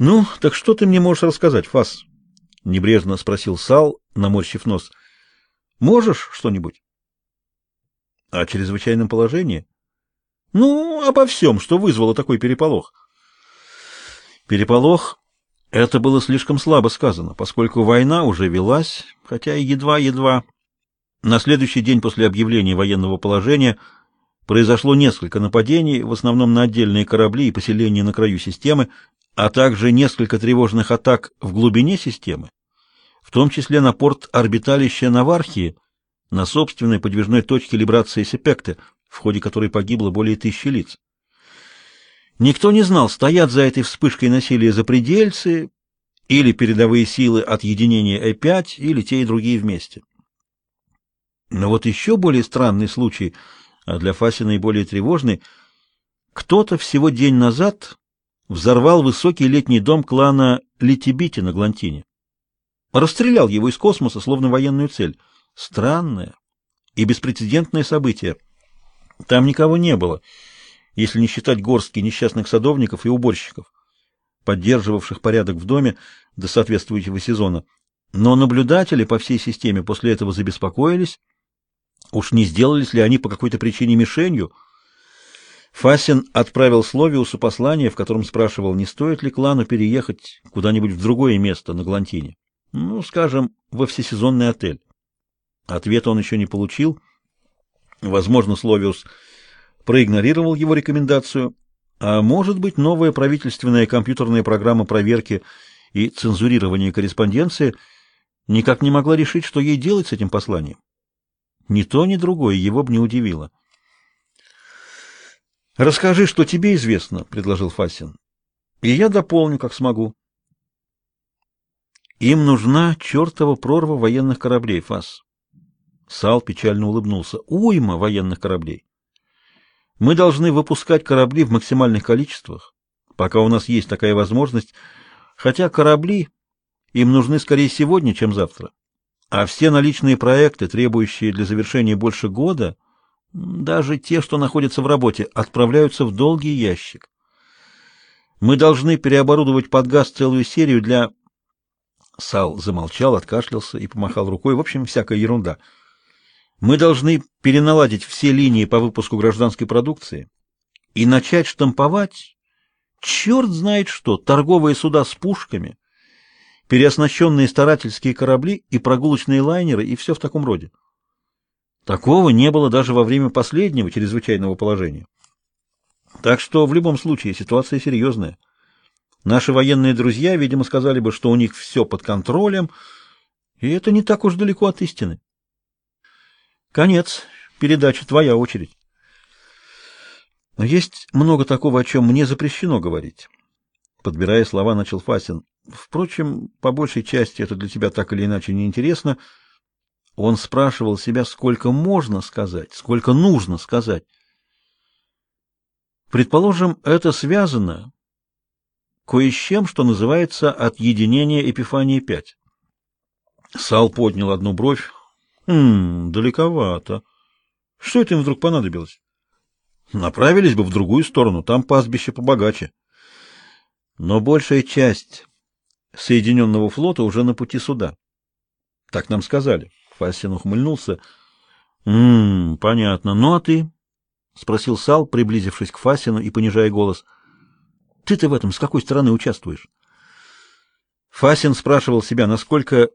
Ну, так что ты мне можешь рассказать, Фас? Небрежно спросил Сал, наморщив нос. Можешь что-нибудь? О чрезвычайном положении? Ну, обо всем, что вызвало такой переполох. Переполох — это было слишком слабо сказано, поскольку война уже велась, хотя и едва-едва. На следующий день после объявления военного положения произошло несколько нападений, в основном на отдельные корабли и поселения на краю системы, а также несколько тревожных атак в глубине системы, в том числе на порт орбиталища Навархии, на собственной подвижной точке либрации Сепекте, в ходе которой погибло более тысячи лиц. Никто не знал, стоят за этой вспышкой насилия запредельцы или передовые силы от единения Э5, или те и другие вместе. Но вот еще более странный случай, а для Фаси наиболее тревожный, кто-то всего день назад взорвал высокий летний дом клана Литибити на Глантине. Расстрелял его из космоса, словно военную цель. Странное и беспрецедентное событие. Там никого не было, если не считать горстки несчастных садовников и уборщиков, поддерживавших порядок в доме до соответствующего сезона. Но наблюдатели по всей системе после этого забеспокоились, уж не сделались ли они по какой-то причине мишенью. Фасин отправил Словиусу послание, в котором спрашивал, не стоит ли клану переехать куда-нибудь в другое место на Глантине. Ну, скажем, во всесезонный отель. Ответа он еще не получил. Возможно, Словиус проигнорировал его рекомендацию, а может быть, новая правительственная компьютерная программа проверки и цензурирования корреспонденции никак не могла решить, что ей делать с этим посланием. Ни то, ни другое его бы не удивило. «Расскажи, что тебе известно», — предложил Фасин. «И я дополню, как смогу». «Им нужна чертова прорва военных кораблей, Фас. Сал печально улыбнулся. Уйма военных кораблей. Мы должны выпускать корабли в максимальных количествах, пока у нас есть такая возможность, хотя корабли им нужны скорее сегодня, чем завтра. А все наличные проекты, требующие для завершения больше года, даже те, что находятся в работе, отправляются в долгий ящик. Мы должны переоборудовать под газ целую серию для... Сал замолчал, откашлялся и помахал рукой. В общем, всякая ерунда. Мы должны переналадить все линии по выпуску гражданской продукции и начать штамповать черт знает что, торговые суда с пушками, переоснащенные старательские корабли и прогулочные лайнеры и все в таком роде. Такого не было даже во время последнего чрезвычайного положения. Так что в любом случае ситуация серьезная. Наши военные друзья, видимо, сказали бы, что у них все под контролем, и это не так уж далеко от истины. Конец. Передача твоя очередь. Но есть много такого, о чем мне запрещено говорить. Подбирая слова, начал Фасин. Впрочем, по большей части это для тебя так или иначе не интересно. Он спрашивал себя, сколько можно сказать, сколько нужно сказать. Предположим, это связано кое с чем, что называется отъединение Эпифании 5. Сал поднял одну бровь, Хм, далековато. Что это им вдруг понадобилось? Направились бы в другую сторону, там пастбище побогаче. Но большая часть Соединенного флота уже на пути сюда. Так нам сказали. Фасин ухмыльнулся. «М-м, понятно. Ну а ты?» — спросил Сал, приблизившись к Фасину и понижая голос. «Ты-то в этом с какой стороны участвуешь?» Фасин спрашивал себя, насколько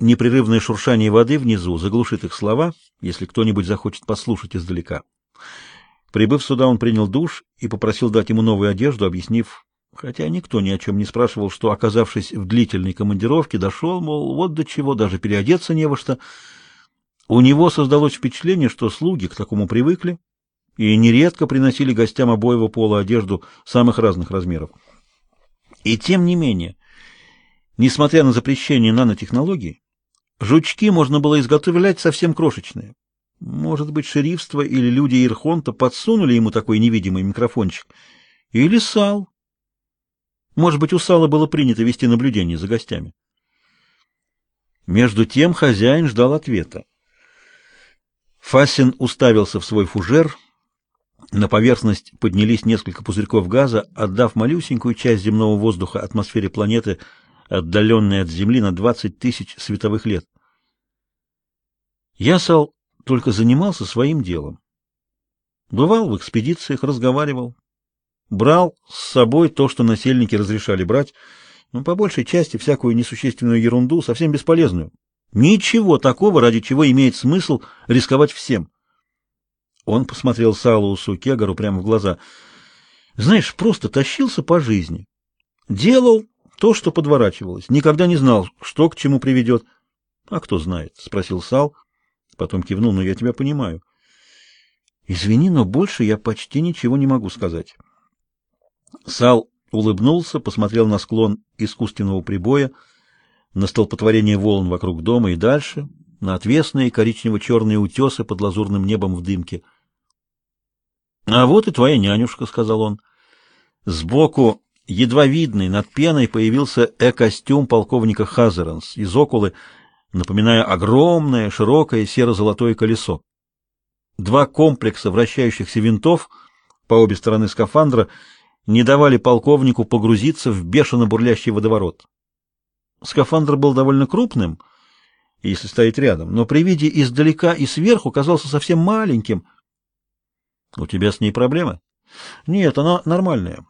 Непрерывное шуршание воды внизу заглушит их слова, если кто-нибудь захочет послушать издалека. Прибыв сюда, он принял душ и попросил дать ему новую одежду, объяснив, хотя никто ни о чем не спрашивал, что, оказавшись в длительной командировке, дошел, мол, вот до чего, даже переодеться не во что. У него создалось впечатление, что слуги к такому привыкли и нередко приносили гостям обоего пола одежду самых разных размеров. И тем не менее, несмотря на запрещение нанотехнологий, Жучки можно было изготовлять совсем крошечные. Может быть, шерифство или люди Ирхонта подсунули ему такой невидимый микрофончик. Или Сал. Может быть, у Сала было принято вести наблюдение за гостями. Между тем хозяин ждал ответа. Фасин уставился в свой фужер, На поверхность поднялись несколько пузырьков газа, отдав малюсенькую часть земного воздуха атмосфере планеты, отдаленной от Земли на 20 тысяч световых лет. Ясал только занимался своим делом. Бывал в экспедициях, разговаривал, брал с собой то, что насельники разрешали брать, но по большей части всякую несущественную ерунду, совсем бесполезную. Ничего такого, ради чего имеет смысл рисковать всем. Он посмотрел Салусу Кегару прямо в глаза. Знаешь, просто тащился по жизни. Делал то, что подворачивалось. Никогда не знал, что к чему приведет. — А кто знает? — спросил Сал. Потом кивнул. — Но я тебя понимаю. — Извини, но больше я почти ничего не могу сказать. Сал улыбнулся, посмотрел на склон искусственного прибоя, на столпотворение волн вокруг дома и дальше, на отвесные коричнево-черные утесы под лазурным небом в дымке. — А вот и твоя нянюшка, — сказал он. Сбоку, едва видный, над пеной появился э-костюм полковника Хазеранс из Окулы, напоминая огромное, широкое серо-золотое колесо. Два комплекса вращающихся винтов по обе стороны скафандра не давали полковнику погрузиться в бешено бурлящий водоворот. Скафандр был довольно крупным, если стоять рядом, но при виде издалека и сверху казался совсем маленьким. — У тебя с ней проблемы? — Нет, она нормальная.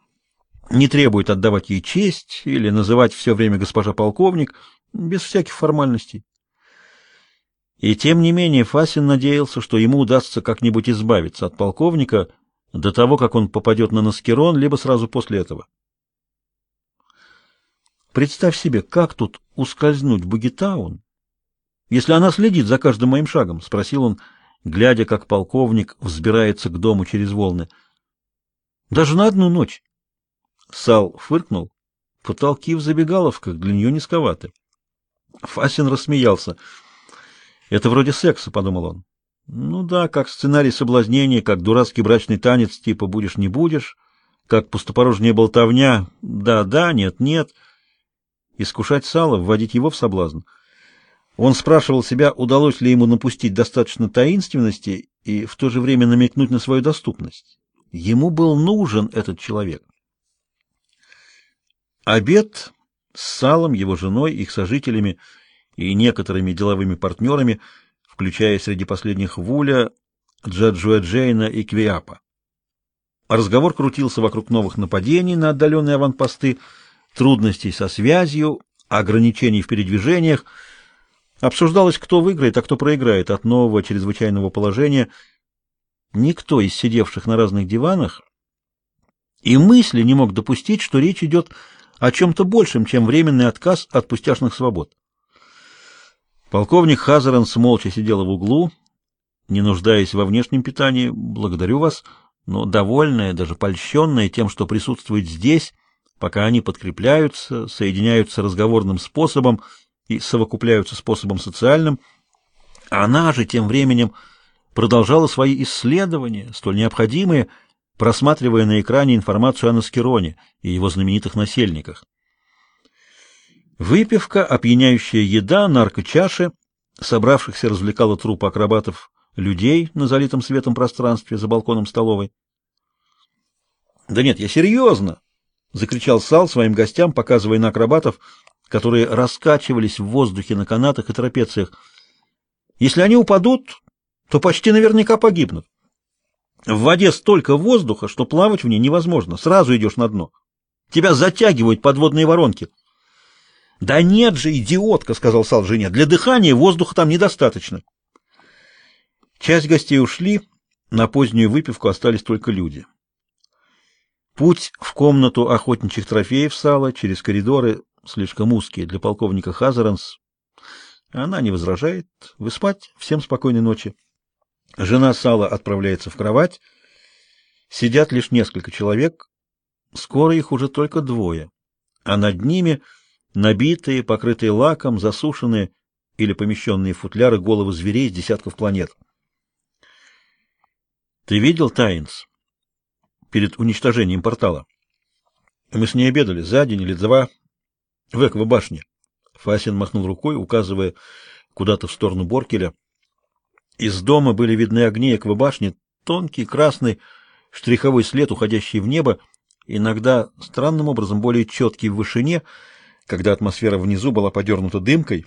Не требует отдавать ей честь или называть все время госпожа полковник, без всяких формальностей. И тем не менее Фасин надеялся, что ему удастся как-нибудь избавиться от полковника до того, как он попадет на Наскерон, либо сразу после этого. Представь себе, как тут ускользнуть в Бугитаун, если она следит за каждым моим шагом, спросил он, глядя, как полковник взбирается к дому через волны. Даже на одну ночь. Сал фыркнул. Потолки в забегаловках для нее низковаты. Фасин рассмеялся. Это вроде секса, подумал он. Ну да, как сценарий соблазнения, как дурацкий брачный танец типа будешь не будешь, как пустопорожняя болтовня, да-да, нет-нет искушать сало, вводить его в соблазн. Он спрашивал себя, удалось ли ему напустить достаточно таинственности и в то же время намекнуть на свою доступность. Ему был нужен этот человек. Обед с салом, его женой, их сожителями и некоторыми деловыми партнерами, включая среди последних Вуля, Джаджуэ Джейна и Квиапа. Разговор крутился вокруг новых нападений на отдаленные аванпосты, трудностей со связью, ограничений в передвижениях. Обсуждалось, кто выиграет, а кто проиграет от нового чрезвычайного положения. Никто из сидевших на разных диванах и мысли не мог допустить, что речь идет о чем-то большем, чем временный отказ от пустяшных свобод. Полковник Хазаранс молча сидела в углу, не нуждаясь во внешнем питании. «Благодарю вас», но довольная, даже польщенная тем, что присутствует здесь, пока они подкрепляются, соединяются разговорным способом и совокупляются способом социальным, она же тем временем продолжала свои исследования, столь необходимые, просматривая на экране информацию о Наскероне и его знаменитых насельниках. Выпивка, опьяняющая еда, наркочаши, собравшихся развлекала трупы акробатов людей на залитом светом пространстве за балконом столовой. Да нет, я серьезно, — закричал Сал своим гостям, показывая на акробатов, которые раскачивались в воздухе на канатах и трапециях. «Если они упадут, то почти наверняка погибнут. В воде столько воздуха, что плавать в ней невозможно. Сразу идешь на дно. Тебя затягивают подводные воронки». «Да нет же, идиотка!» — сказал Сал жене. «Для дыхания воздуха там недостаточно». Часть гостей ушли, на позднюю выпивку остались только люди. Путь в комнату охотничьих трофеев сала через коридоры слишком узкие для полковника Хазаранс. Она не возражает. Вы спать. Всем спокойной ночи. Жена Сала отправляется в кровать. Сидят лишь несколько человек. Скоро их уже только двое. А над ними набитые, покрытые лаком, засушенные или помещенные в футляры головы зверей с десятков планет. Ты видел Тайнс? перед уничтожением портала. Мы с ней обедали за день или два в Эква-башне. Фасин махнул рукой, указывая куда-то в сторону Боркеля. Из дома были видны огни Эква-башни, тонкий, красный, штриховой след, уходящий в небо, иногда странным образом более четкий в вышине, когда атмосфера внизу была подернута дымкой,